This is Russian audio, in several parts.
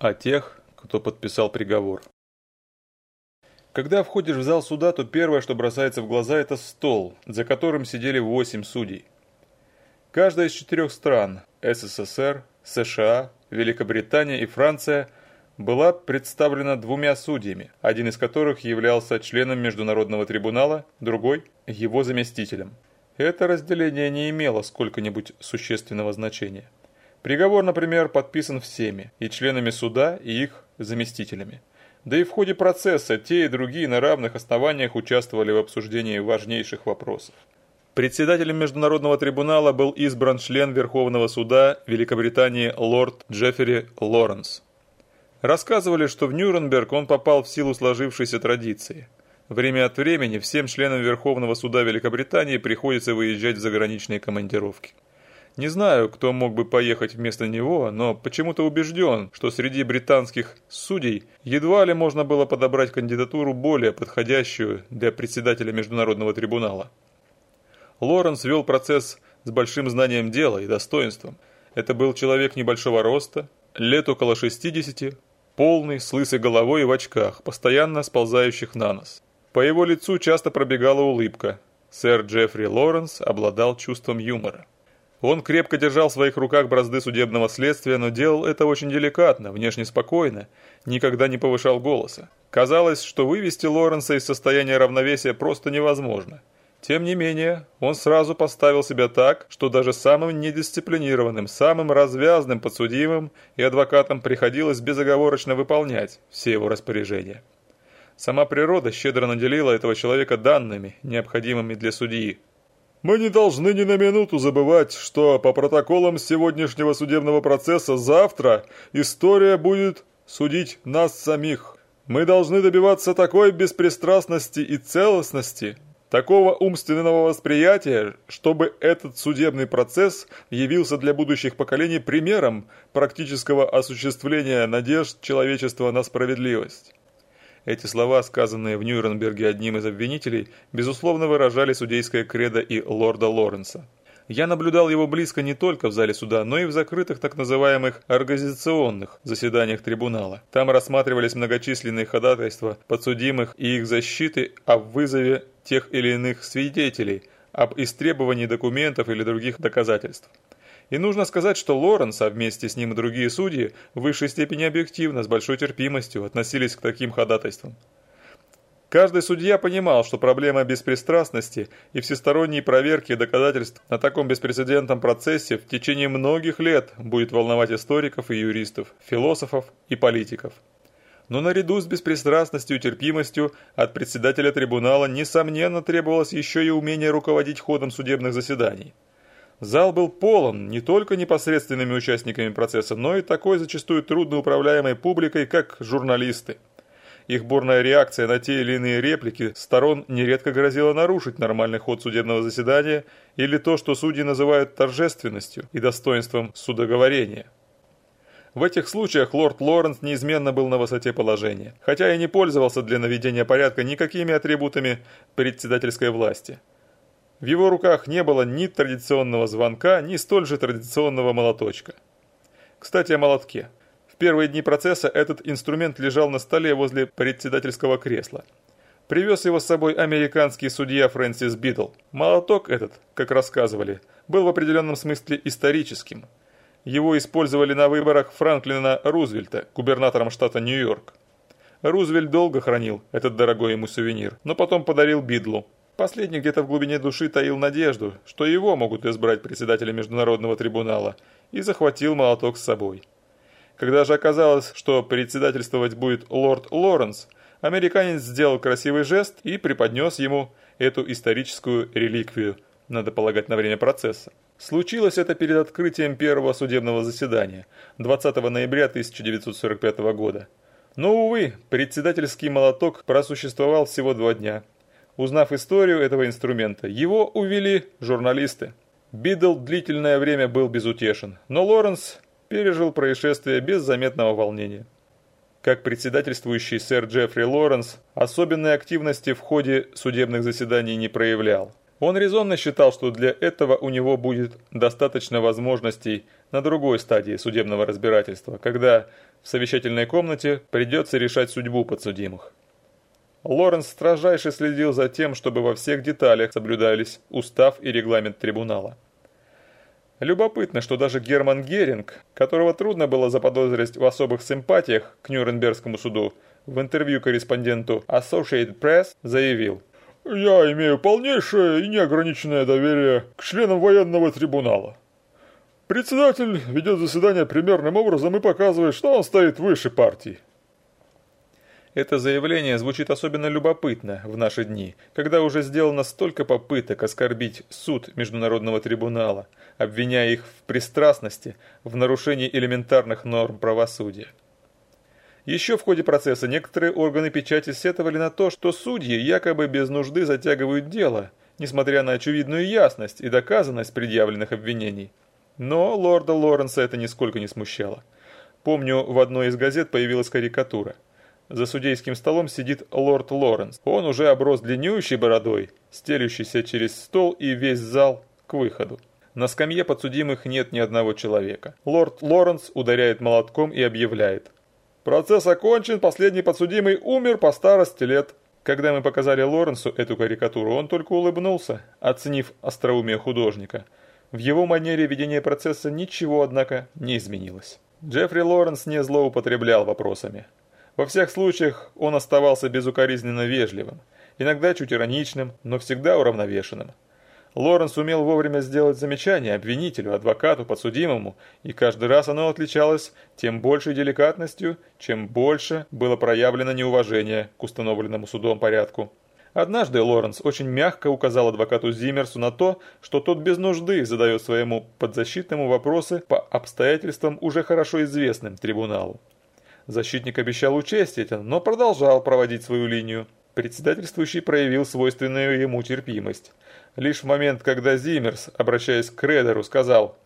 а тех, кто подписал приговор. Когда входишь в зал суда, то первое, что бросается в глаза, это стол, за которым сидели восемь судей. Каждая из четырех стран – СССР, США, Великобритания и Франция – была представлена двумя судьями, один из которых являлся членом Международного трибунала, другой – его заместителем. Это разделение не имело сколько-нибудь существенного значения. Приговор, например, подписан всеми, и членами суда, и их заместителями. Да и в ходе процесса те и другие на равных основаниях участвовали в обсуждении важнейших вопросов. Председателем Международного трибунала был избран член Верховного суда Великобритании лорд Джеффери Лоренс. Рассказывали, что в Нюрнберг он попал в силу сложившейся традиции. Время от времени всем членам Верховного суда Великобритании приходится выезжать в заграничные командировки. Не знаю, кто мог бы поехать вместо него, но почему-то убежден, что среди британских судей едва ли можно было подобрать кандидатуру более подходящую для председателя Международного трибунала. Лоренс вел процесс с большим знанием дела и достоинством. Это был человек небольшого роста, лет около 60, полный, с лысой головой и в очках, постоянно сползающих на нос. По его лицу часто пробегала улыбка. Сэр Джеффри Лоренс обладал чувством юмора. Он крепко держал в своих руках бразды судебного следствия, но делал это очень деликатно, внешне спокойно, никогда не повышал голоса. Казалось, что вывести Лоренса из состояния равновесия просто невозможно. Тем не менее, он сразу поставил себя так, что даже самым недисциплинированным, самым развязным подсудимым и адвокатам приходилось безоговорочно выполнять все его распоряжения. Сама природа щедро наделила этого человека данными, необходимыми для судьи, мы не должны ни на минуту забывать, что по протоколам сегодняшнего судебного процесса завтра история будет судить нас самих. Мы должны добиваться такой беспристрастности и целостности, такого умственного восприятия, чтобы этот судебный процесс явился для будущих поколений примером практического осуществления надежд человечества на справедливость. Эти слова, сказанные в Нюрнберге одним из обвинителей, безусловно выражали судейское кредо и лорда Лоренса. Я наблюдал его близко не только в зале суда, но и в закрытых так называемых организационных заседаниях трибунала. Там рассматривались многочисленные ходатайства подсудимых и их защиты о вызове тех или иных свидетелей, об истребовании документов или других доказательств. И нужно сказать, что Лоренс, а вместе с ним и другие судьи, в высшей степени объективно, с большой терпимостью относились к таким ходатайствам. Каждый судья понимал, что проблема беспристрастности и всесторонней проверки доказательств на таком беспрецедентном процессе в течение многих лет будет волновать историков и юристов, философов и политиков. Но наряду с беспристрастностью и терпимостью от председателя трибунала несомненно требовалось еще и умение руководить ходом судебных заседаний. Зал был полон не только непосредственными участниками процесса, но и такой зачастую трудноуправляемой публикой, как журналисты. Их бурная реакция на те или иные реплики сторон нередко грозила нарушить нормальный ход судебного заседания или то, что судьи называют торжественностью и достоинством судоговорения. В этих случаях лорд Лоренс неизменно был на высоте положения, хотя и не пользовался для наведения порядка никакими атрибутами председательской власти – в его руках не было ни традиционного звонка, ни столь же традиционного молоточка. Кстати, о молотке. В первые дни процесса этот инструмент лежал на столе возле председательского кресла. Привез его с собой американский судья Фрэнсис Бидл. Молоток этот, как рассказывали, был в определенном смысле историческим. Его использовали на выборах Франклина Рузвельта, губернатором штата Нью-Йорк. Рузвельт долго хранил этот дорогой ему сувенир, но потом подарил Бидлу. Последний где-то в глубине души таил надежду, что его могут избрать председателя Международного трибунала, и захватил молоток с собой. Когда же оказалось, что председательствовать будет лорд Лоренс, американец сделал красивый жест и преподнес ему эту историческую реликвию, надо полагать, на время процесса. Случилось это перед открытием первого судебного заседания, 20 ноября 1945 года. Но, увы, председательский молоток просуществовал всего два дня – Узнав историю этого инструмента, его увели журналисты. Бидл длительное время был безутешен, но Лоренс пережил происшествие без заметного волнения. Как председательствующий сэр Джеффри Лоренс особенной активности в ходе судебных заседаний не проявлял. Он резонно считал, что для этого у него будет достаточно возможностей на другой стадии судебного разбирательства, когда в совещательной комнате придется решать судьбу подсудимых. Лоренс строжайше следил за тем, чтобы во всех деталях соблюдались устав и регламент трибунала. Любопытно, что даже Герман Геринг, которого трудно было заподозрить в особых симпатиях к Нюрнбергскому суду, в интервью корреспонденту Associated Press заявил «Я имею полнейшее и неограниченное доверие к членам военного трибунала. Председатель ведет заседание примерным образом и показывает, что он стоит выше партии. Это заявление звучит особенно любопытно в наши дни, когда уже сделано столько попыток оскорбить суд Международного трибунала, обвиняя их в пристрастности, в нарушении элементарных норм правосудия. Еще в ходе процесса некоторые органы печати сетовали на то, что судьи якобы без нужды затягивают дело, несмотря на очевидную ясность и доказанность предъявленных обвинений. Но лорда Лоренса это нисколько не смущало. Помню, в одной из газет появилась карикатура – за судейским столом сидит лорд Лоренс. Он уже оброс длиннющей бородой, стелющийся через стол и весь зал к выходу. На скамье подсудимых нет ни одного человека. Лорд Лоренс ударяет молотком и объявляет. «Процесс окончен, последний подсудимый умер по старости лет». Когда мы показали Лоренсу эту карикатуру, он только улыбнулся, оценив остроумие художника. В его манере ведения процесса ничего, однако, не изменилось. Джеффри Лоренс не злоупотреблял вопросами. Во всех случаях он оставался безукоризненно вежливым, иногда чуть ироничным, но всегда уравновешенным. Лоренс умел вовремя сделать замечание обвинителю, адвокату, подсудимому, и каждый раз оно отличалось тем большей деликатностью, чем больше было проявлено неуважение к установленному судом порядку. Однажды Лоренс очень мягко указал адвокату Зиммерсу на то, что тот без нужды задает своему подзащитному вопросы по обстоятельствам уже хорошо известным трибуналу. Защитник обещал учесть это, но продолжал проводить свою линию. Председательствующий проявил свойственную ему терпимость. Лишь в момент, когда Зиммерс, обращаясь к Редеру, сказал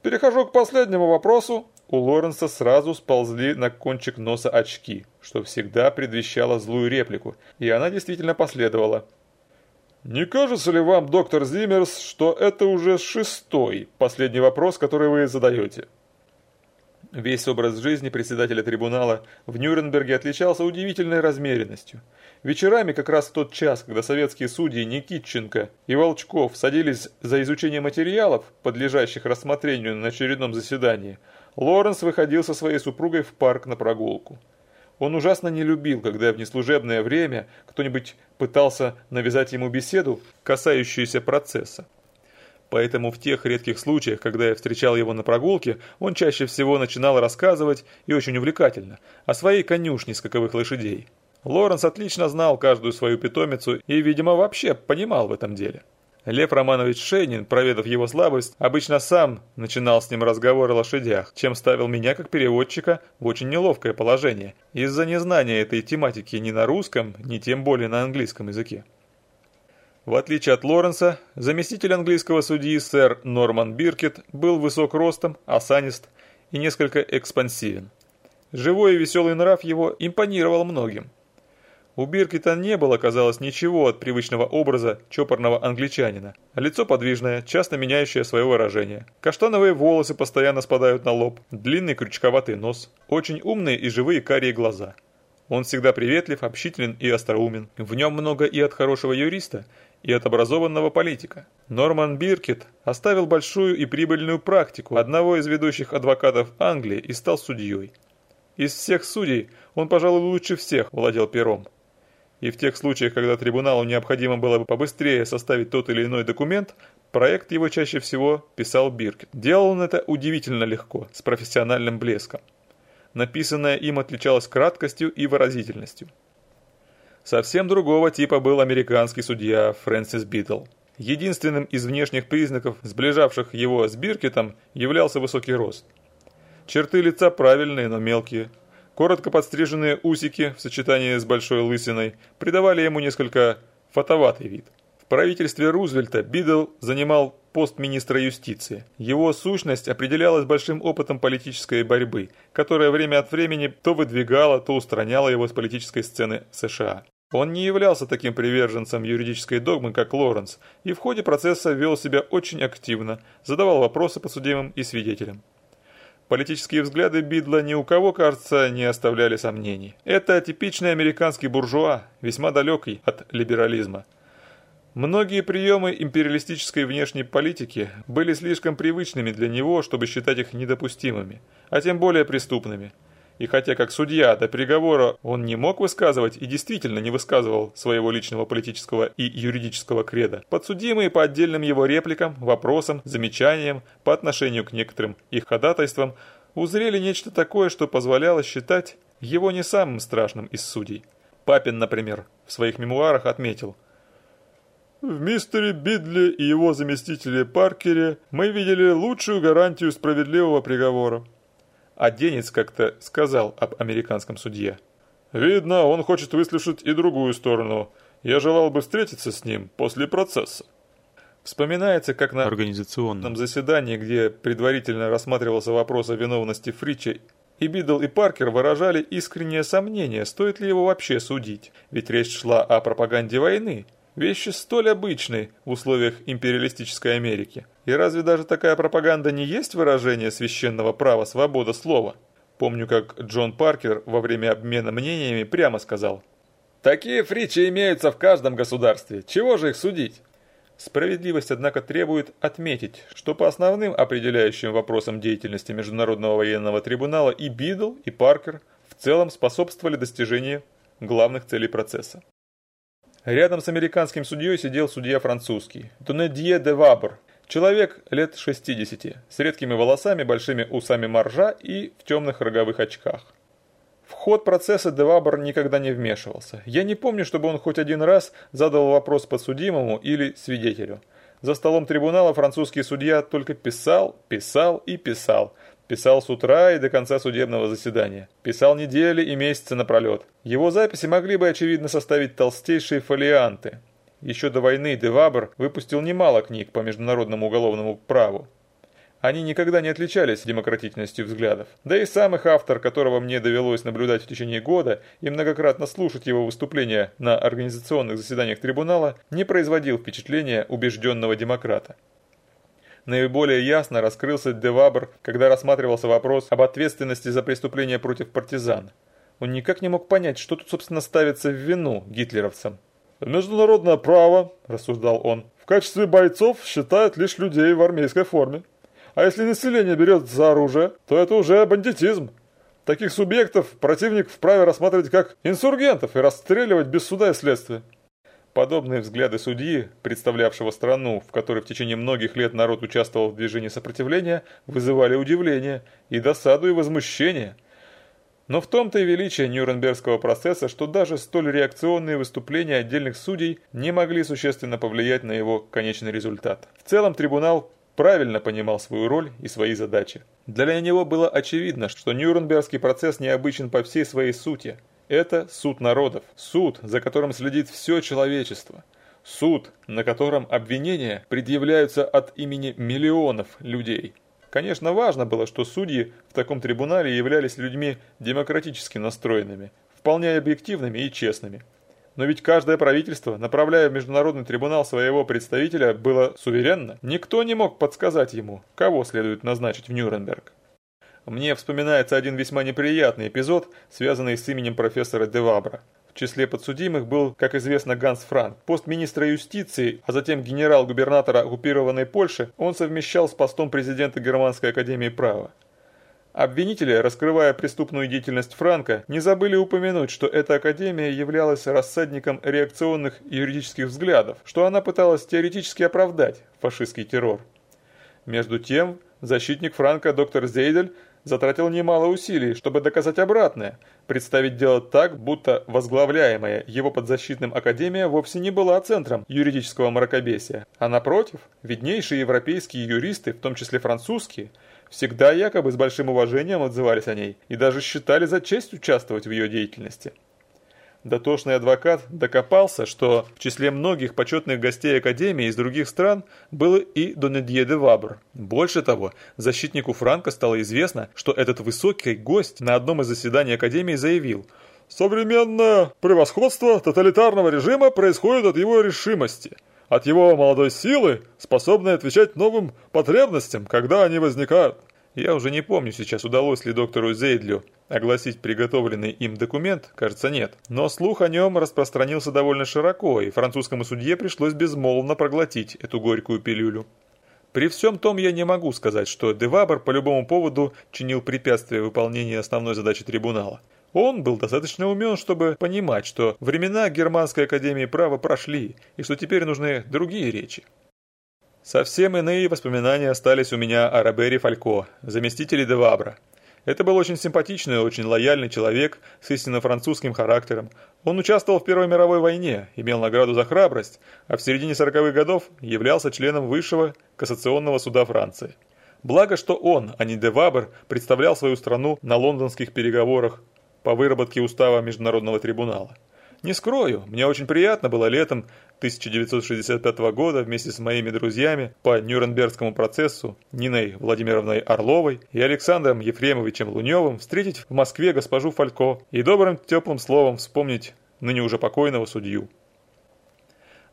«Перехожу к последнему вопросу», у Лоренса сразу сползли на кончик носа очки, что всегда предвещало злую реплику, и она действительно последовала. «Не кажется ли вам, доктор Зиммерс, что это уже шестой последний вопрос, который вы задаете?» Весь образ жизни председателя трибунала в Нюрнберге отличался удивительной размеренностью. Вечерами, как раз в тот час, когда советские судьи Никитченко и Волчков садились за изучение материалов, подлежащих рассмотрению на очередном заседании, Лоренс выходил со своей супругой в парк на прогулку. Он ужасно не любил, когда в неслужебное время кто-нибудь пытался навязать ему беседу, касающуюся процесса. Поэтому в тех редких случаях, когда я встречал его на прогулке, он чаще всего начинал рассказывать, и очень увлекательно, о своей конюшне скаковых лошадей. Лоренс отлично знал каждую свою питомицу и, видимо, вообще понимал в этом деле. Лев Романович Шейнин, проведав его слабость, обычно сам начинал с ним разговор о лошадях, чем ставил меня как переводчика в очень неловкое положение из-за незнания этой тематики ни на русском, ни тем более на английском языке. В отличие от Лоренса, заместитель английского судьи сэр Норман Биркет был высок ростом, осанист и несколько экспансивен. Живой и веселый нрав его импонировал многим. У Биркета не было, казалось, ничего от привычного образа чопорного англичанина. Лицо подвижное, часто меняющее свое выражение. Каштановые волосы постоянно спадают на лоб, длинный крючковатый нос, очень умные и живые карие глаза. Он всегда приветлив, общителен и остроумен. В нем много и от хорошего юриста, и от образованного политика. Норман Биркет оставил большую и прибыльную практику одного из ведущих адвокатов Англии и стал судьей. Из всех судей он, пожалуй, лучше всех владел пером. И в тех случаях, когда трибуналу необходимо было бы побыстрее составить тот или иной документ, проект его чаще всего писал Биркет. Делал он это удивительно легко, с профессиональным блеском. Написанное им отличалось краткостью и выразительностью. Совсем другого типа был американский судья Фрэнсис Бидл. Единственным из внешних признаков, сближавших его с Биркетом, являлся высокий рост. Черты лица правильные, но мелкие. Коротко подстриженные усики в сочетании с большой лысиной придавали ему несколько фатоватый вид. В правительстве Рузвельта Бидл занимал пост министра юстиции. Его сущность определялась большим опытом политической борьбы, которая время от времени то выдвигала, то устраняла его с политической сцены США. Он не являлся таким приверженцем юридической догмы, как Лоренс, и в ходе процесса вел себя очень активно, задавал вопросы подсудимым и свидетелям. Политические взгляды Бидла ни у кого, кажется, не оставляли сомнений. Это типичный американский буржуа, весьма далекий от либерализма. Многие приемы империалистической внешней политики были слишком привычными для него, чтобы считать их недопустимыми, а тем более преступными – и хотя как судья до приговора он не мог высказывать и действительно не высказывал своего личного политического и юридического креда, подсудимые по отдельным его репликам, вопросам, замечаниям по отношению к некоторым их ходатайствам узрели нечто такое, что позволяло считать его не самым страшным из судей. Папин, например, в своих мемуарах отметил – в мистере Бидли и его заместителе Паркере мы видели лучшую гарантию справедливого приговора. А Дениц как-то сказал об американском судье. «Видно, он хочет выслушать и другую сторону. Я желал бы встретиться с ним после процесса». Вспоминается, как на организационном заседании, где предварительно рассматривался вопрос о виновности Фриче, и Бидл и Паркер выражали искреннее сомнение, стоит ли его вообще судить, ведь речь шла о пропаганде войны, вещи столь обычной в условиях империалистической Америки. И разве даже такая пропаганда не есть выражение священного права свободы слова? Помню, как Джон Паркер во время обмена мнениями прямо сказал. «Такие фриче имеются в каждом государстве. Чего же их судить?» Справедливость, однако, требует отметить, что по основным определяющим вопросам деятельности Международного военного трибунала и Бидл, и Паркер в целом способствовали достижению главных целей процесса. Рядом с американским судьей сидел судья французский, Доннедье де Вабр, человек лет 60, с редкими волосами, большими усами моржа и в темных роговых очках. В ход процесса Девабр никогда не вмешивался. Я не помню, чтобы он хоть один раз задал вопрос подсудимому или свидетелю. За столом трибунала французский судья только писал, писал и писал, Писал с утра и до конца судебного заседания. Писал недели и месяцы напролет. Его записи могли бы, очевидно, составить толстейшие фолианты. Еще до войны Девабр выпустил немало книг по международному уголовному праву. Они никогда не отличались демократичностью взглядов. Да и сам их автор, которого мне довелось наблюдать в течение года и многократно слушать его выступления на организационных заседаниях трибунала, не производил впечатления убежденного демократа. Наиболее ясно раскрылся Девабр, когда рассматривался вопрос об ответственности за преступления против партизан. Он никак не мог понять, что тут, собственно, ставится в вину гитлеровцам. «Международное право», – рассуждал он, – «в качестве бойцов считает лишь людей в армейской форме. А если население берет за оружие, то это уже бандитизм. Таких субъектов противник вправе рассматривать как инсургентов и расстреливать без суда и следствия. Подобные взгляды судьи, представлявшего страну, в которой в течение многих лет народ участвовал в движении сопротивления, вызывали удивление и досаду и возмущение. Но в том-то и величие Нюрнбергского процесса, что даже столь реакционные выступления отдельных судей не могли существенно повлиять на его конечный результат. В целом трибунал правильно понимал свою роль и свои задачи. Для него было очевидно, что Нюрнбергский процесс необычен по всей своей сути – это суд народов, суд, за которым следит все человечество. Суд, на котором обвинения предъявляются от имени миллионов людей. Конечно, важно было, что судьи в таком трибунале являлись людьми демократически настроенными, вполне объективными и честными. Но ведь каждое правительство, направляя в международный трибунал своего представителя, было суверенно. Никто не мог подсказать ему, кого следует назначить в Нюрнберг. Мне вспоминается один весьма неприятный эпизод, связанный с именем профессора Девабра. В числе подсудимых был, как известно, Ганс Франк. Пост министра юстиции, а затем генерал-губернатора оккупированной Польши, он совмещал с постом президента Германской академии права. Обвинители, раскрывая преступную деятельность Франка, не забыли упомянуть, что эта академия являлась рассадником реакционных юридических взглядов, что она пыталась теоретически оправдать фашистский террор. Между тем, защитник Франка доктор Зейдель затратил немало усилий, чтобы доказать обратное, представить дело так, будто возглавляемая его подзащитным академия вовсе не была центром юридического мракобесия, а напротив, виднейшие европейские юристы, в том числе французские, всегда якобы с большим уважением отзывались о ней и даже считали за честь участвовать в ее деятельности. Дотошный адвокат докопался, что в числе многих почетных гостей Академии из других стран был и Донедье де Вабр. Больше того, защитнику Франка стало известно, что этот высокий гость на одном из заседаний Академии заявил Современное превосходство тоталитарного режима происходит от его решимости, от его молодой силы, способной отвечать новым потребностям, когда они возникают. Я уже не помню сейчас, удалось ли доктору Зейдлю огласить приготовленный им документ, кажется нет. Но слух о нем распространился довольно широко, и французскому судье пришлось безмолвно проглотить эту горькую пилюлю. При всем том я не могу сказать, что Девабр по любому поводу чинил препятствия выполнению основной задачи трибунала. Он был достаточно умен, чтобы понимать, что времена Германской Академии Права прошли, и что теперь нужны другие речи. Совсем иные воспоминания остались у меня о Робере Фалько, заместителе Девабра. Это был очень симпатичный очень лояльный человек с истинно французским характером. Он участвовал в Первой мировой войне, имел награду за храбрость, а в середине 40-х годов являлся членом Высшего кассационного суда Франции. Благо, что он, а не Девабр, представлял свою страну на лондонских переговорах по выработке устава Международного трибунала. Не скрою, мне очень приятно было летом 1965 года вместе с моими друзьями по Нюрнбергскому процессу Ниной Владимировной Орловой и Александром Ефремовичем Луневым встретить в Москве госпожу Фалько и добрым теплым словом вспомнить ныне уже покойного судью.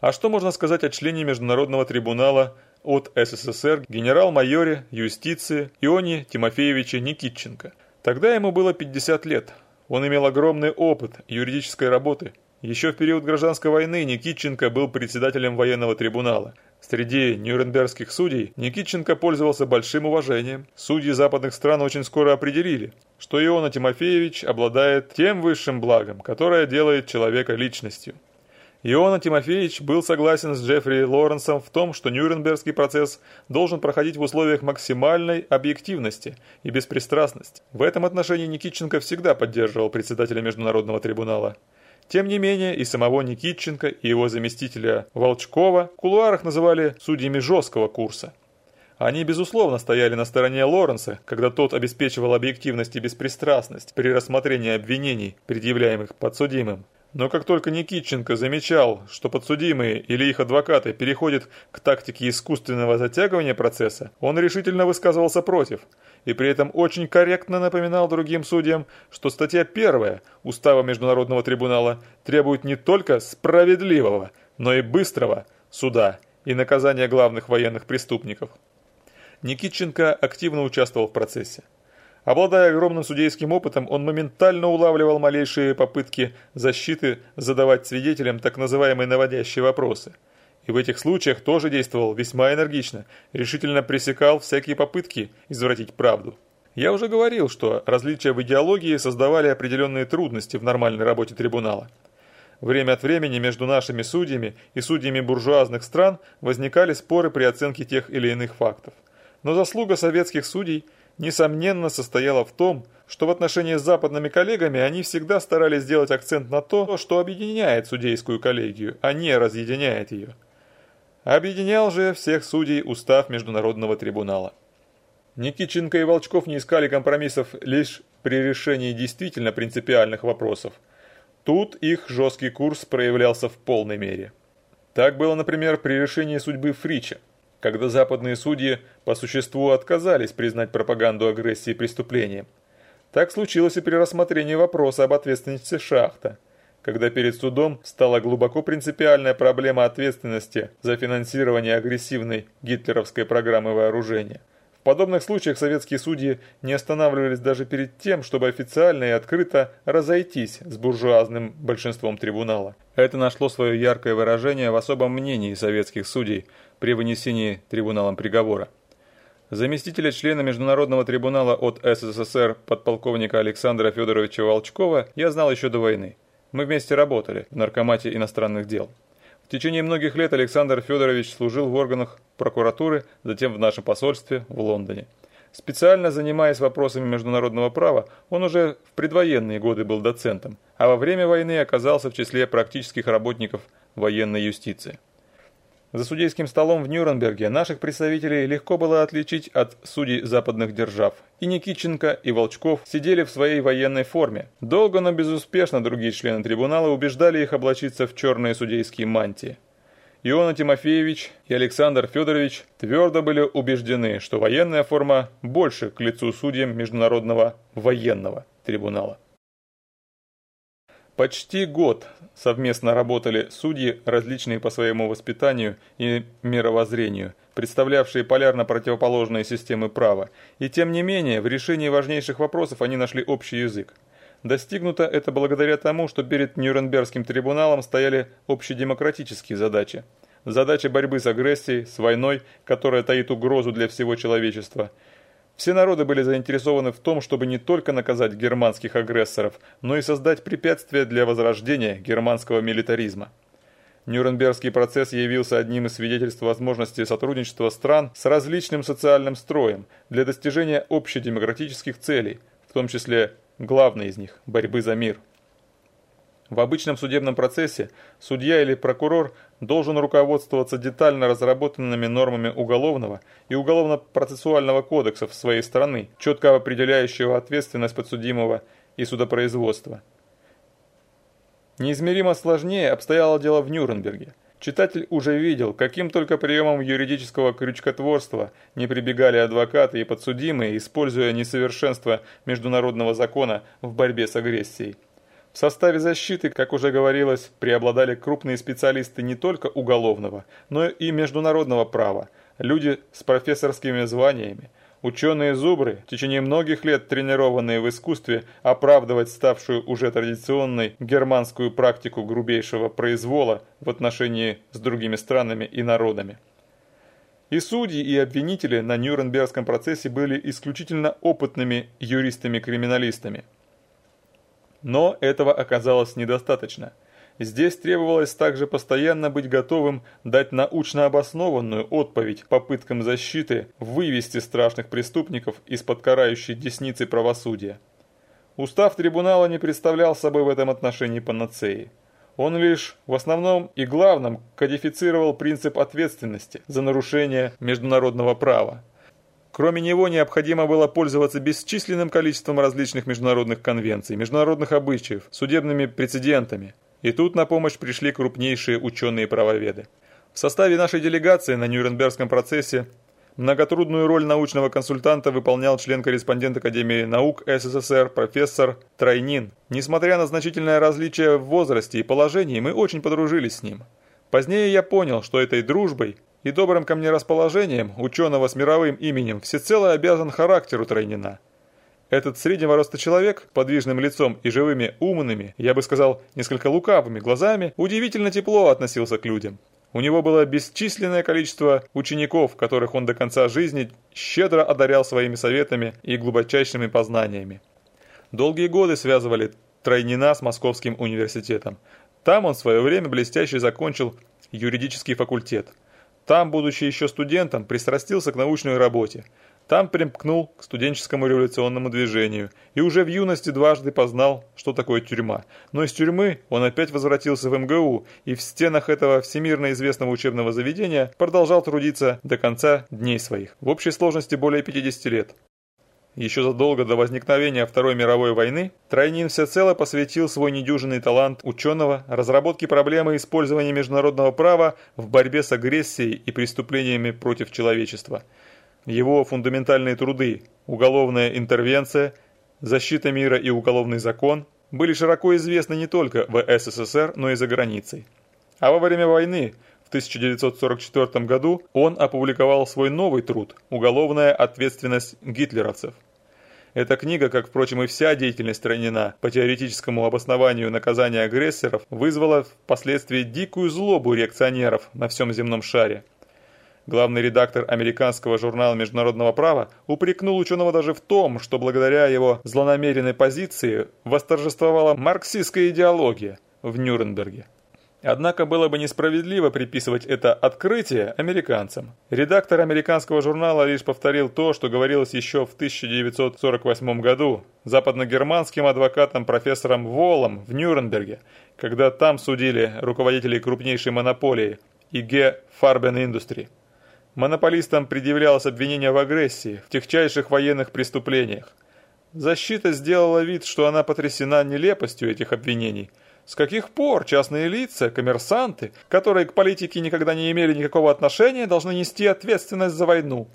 А что можно сказать о члене Международного трибунала от СССР генерал-майоре юстиции Ионе Тимофеевиче Никитченко? Тогда ему было 50 лет, он имел огромный опыт юридической работы. Еще в период гражданской войны Никитченко был председателем военного трибунала. Среди нюрнбергских судей Никитченко пользовался большим уважением. Судьи западных стран очень скоро определили, что Иона Тимофеевич обладает тем высшим благом, которое делает человека личностью. Иона Тимофеевич был согласен с Джеффри Лоренсом в том, что Нюрнбергский процесс должен проходить в условиях максимальной объективности и беспристрастности. В этом отношении Никитченко всегда поддерживал председателя Международного трибунала. Тем не менее, и самого Никитченко, и его заместителя Волчкова в кулуарах называли судьями жесткого курса. Они, безусловно, стояли на стороне Лоренса, когда тот обеспечивал объективность и беспристрастность при рассмотрении обвинений, предъявляемых подсудимым. Но как только Никитченко замечал, что подсудимые или их адвокаты переходят к тактике искусственного затягивания процесса, он решительно высказывался против, и при этом очень корректно напоминал другим судьям, что статья 1 Устава Международного трибунала требует не только справедливого, но и быстрого суда и наказания главных военных преступников. Никитченко активно участвовал в процессе. Обладая огромным судейским опытом, он моментально улавливал малейшие попытки защиты задавать свидетелям так называемые наводящие вопросы. И в этих случаях тоже действовал весьма энергично, решительно пресекал всякие попытки извратить правду. Я уже говорил, что различия в идеологии создавали определенные трудности в нормальной работе трибунала. Время от времени между нашими судьями и судьями буржуазных стран возникали споры при оценке тех или иных фактов. Но заслуга советских судей – несомненно, состояла в том, что в отношении с западными коллегами они всегда старались сделать акцент на то, что объединяет судейскую коллегию, а не разъединяет ее. Объединял же всех судей устав Международного трибунала. Никитченко и Волчков не искали компромиссов лишь при решении действительно принципиальных вопросов. Тут их жесткий курс проявлялся в полной мере. Так было, например, при решении судьбы Фрича когда западные судьи по существу отказались признать пропаганду агрессии преступлением. Так случилось и при рассмотрении вопроса об ответственности Шахта, когда перед судом стала глубоко принципиальная проблема ответственности за финансирование агрессивной гитлеровской программы вооружения. В подобных случаях советские судьи не останавливались даже перед тем, чтобы официально и открыто разойтись с буржуазным большинством трибунала. Это нашло свое яркое выражение в особом мнении советских судей при вынесении трибуналом приговора. Заместителя члена Международного трибунала от СССР подполковника Александра Федоровича Волчкова я знал еще до войны. Мы вместе работали в Наркомате иностранных дел. В течение многих лет Александр Федорович служил в органах прокуратуры, затем в нашем посольстве в Лондоне. Специально занимаясь вопросами международного права, он уже в предвоенные годы был доцентом, а во время войны оказался в числе практических работников военной юстиции. За судейским столом в Нюрнберге наших представителей легко было отличить от судей западных держав. И Никитченко, и Волчков сидели в своей военной форме. Долго, но безуспешно другие члены трибунала убеждали их облачиться в черные судейские мантии. Иона Тимофеевич и Александр Федорович твердо были убеждены, что военная форма больше к лицу судьям Международного военного трибунала. Почти год совместно работали судьи, различные по своему воспитанию и мировоззрению, представлявшие полярно противоположные системы права, и тем не менее в решении важнейших вопросов они нашли общий язык. Достигнуто это благодаря тому, что перед Нюрнбергским трибуналом стояли общедемократические задачи. Задача борьбы с агрессией, с войной, которая таит угрозу для всего человечества. Все народы были заинтересованы в том, чтобы не только наказать германских агрессоров, но и создать препятствия для возрождения германского милитаризма. Нюрнбергский процесс явился одним из свидетельств возможности сотрудничества стран с различным социальным строем для достижения общедемократических целей, в том числе главной из них – борьбы за мир. В обычном судебном процессе судья или прокурор должен руководствоваться детально разработанными нормами уголовного и уголовно-процессуального кодексов своей страны, четко определяющего ответственность подсудимого и судопроизводства. Неизмеримо сложнее обстояло дело в Нюрнберге. Читатель уже видел, каким только приемом юридического крючкотворства не прибегали адвокаты и подсудимые, используя несовершенство международного закона в борьбе с агрессией. В составе защиты, как уже говорилось, преобладали крупные специалисты не только уголовного, но и международного права, люди с профессорскими званиями, Ученые-зубры, в течение многих лет тренированные в искусстве оправдывать ставшую уже традиционной германскую практику грубейшего произвола в отношении с другими странами и народами. И судьи, и обвинители на Нюрнбергском процессе были исключительно опытными юристами-криминалистами. Но этого оказалось недостаточно – Здесь требовалось также постоянно быть готовым дать научно обоснованную отповедь попыткам защиты вывести страшных преступников из-под карающей десницы правосудия. Устав трибунала не представлял собой в этом отношении панацеи. Он лишь в основном и главном кодифицировал принцип ответственности за нарушение международного права. Кроме него необходимо было пользоваться бесчисленным количеством различных международных конвенций, международных обычаев, судебными прецедентами – и тут на помощь пришли крупнейшие ученые-правоведы. В составе нашей делегации на Нюрнбергском процессе многотрудную роль научного консультанта выполнял член-корреспондент Академии наук СССР профессор Тройнин. Несмотря на значительное различие в возрасте и положении, мы очень подружились с ним. Позднее я понял, что этой дружбой и добрым ко мне расположением ученого с мировым именем всецело обязан характеру Тройнина – этот среднего роста человек, подвижным лицом и живыми умными, я бы сказал, несколько лукавыми глазами, удивительно тепло относился к людям. У него было бесчисленное количество учеников, которых он до конца жизни щедро одарял своими советами и глубочайшими познаниями. Долгие годы связывали Тройнина с Московским университетом. Там он в свое время блестяще закончил юридический факультет. Там, будучи еще студентом, пристрастился к научной работе. Там примкнул к студенческому революционному движению и уже в юности дважды познал, что такое тюрьма. Но из тюрьмы он опять возвратился в МГУ и в стенах этого всемирно известного учебного заведения продолжал трудиться до конца дней своих. В общей сложности более 50 лет. Еще задолго до возникновения Второй мировой войны Тройнин всецело посвятил свой недюжинный талант ученого разработке проблемы использования международного права в борьбе с агрессией и преступлениями против человечества – его фундаментальные труды «Уголовная интервенция», «Защита мира и уголовный закон» были широко известны не только в СССР, но и за границей. А во время войны 1944 году он опубликовал свой новый труд «Уголовная ответственность гитлеровцев». Эта книга, как, впрочем, и вся деятельность Странина по теоретическому обоснованию наказания агрессоров, вызвала впоследствии дикую злобу реакционеров на всем земном шаре. Главный редактор американского журнала международного права упрекнул ученого даже в том, что благодаря его злонамеренной позиции восторжествовала марксистская идеология в Нюрнберге. Однако было бы несправедливо приписывать это открытие американцам. Редактор американского журнала лишь повторил то, что говорилось еще в 1948 году западногерманским адвокатом профессором Волом в Нюрнберге, когда там судили руководителей крупнейшей монополии IG Farben Industry. Монополистам предъявлялось обвинение в агрессии, в техчайших военных преступлениях. Защита сделала вид, что она потрясена нелепостью этих обвинений. С каких пор частные лица, коммерсанты, которые к политике никогда не имели никакого отношения, должны нести ответственность за войну?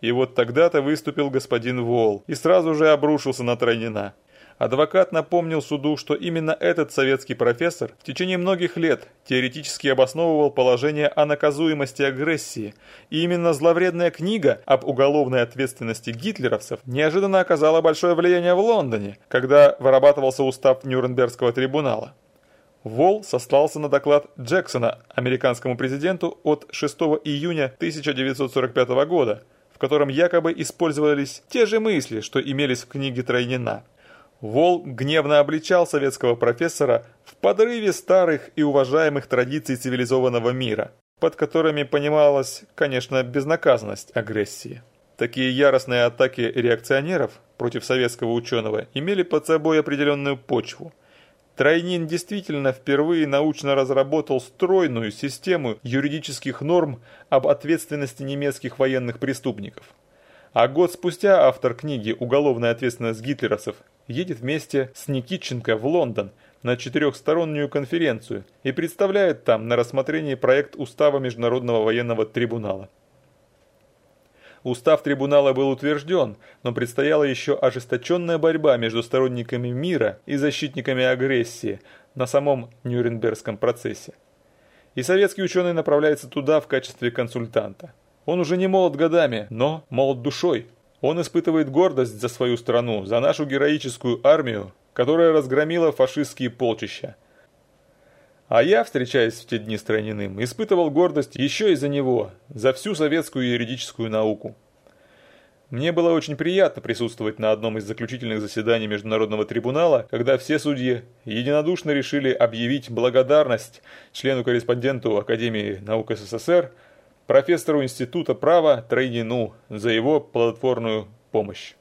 И вот тогда-то выступил господин Вол и сразу же обрушился на Тройнина. Адвокат напомнил суду, что именно этот советский профессор в течение многих лет теоретически обосновывал положение о наказуемости агрессии, и именно зловредная книга об уголовной ответственности гитлеровцев неожиданно оказала большое влияние в Лондоне, когда вырабатывался устав Нюрнбергского трибунала. Волл сослался на доклад Джексона американскому президенту от 6 июня 1945 года, в котором якобы использовались те же мысли, что имелись в книге Тройнина. Волл гневно обличал советского профессора в подрыве старых и уважаемых традиций цивилизованного мира, под которыми понималась, конечно, безнаказанность агрессии. Такие яростные атаки реакционеров против советского ученого имели под собой определенную почву. Тройнин действительно впервые научно разработал стройную систему юридических норм об ответственности немецких военных преступников. А год спустя автор книги «Уголовная ответственность гитлеровцев» едет вместе с Никитченко в Лондон на четырехстороннюю конференцию и представляет там на рассмотрение проект Устава Международного военного трибунала. Устав трибунала был утвержден, но предстояла еще ожесточенная борьба между сторонниками мира и защитниками агрессии на самом Нюрнбергском процессе. И советский ученый направляется туда в качестве консультанта. Он уже не молод годами, но молод душой. Он испытывает гордость за свою страну, за нашу героическую армию, которая разгромила фашистские полчища. А я, встречаясь в те дни с Трониным, испытывал гордость еще и за него, за всю советскую юридическую науку. Мне было очень приятно присутствовать на одном из заключительных заседаний Международного трибунала, когда все судьи единодушно решили объявить благодарность члену-корреспонденту Академии наук СССР, профессору Института права Тройнину за его плодотворную помощь.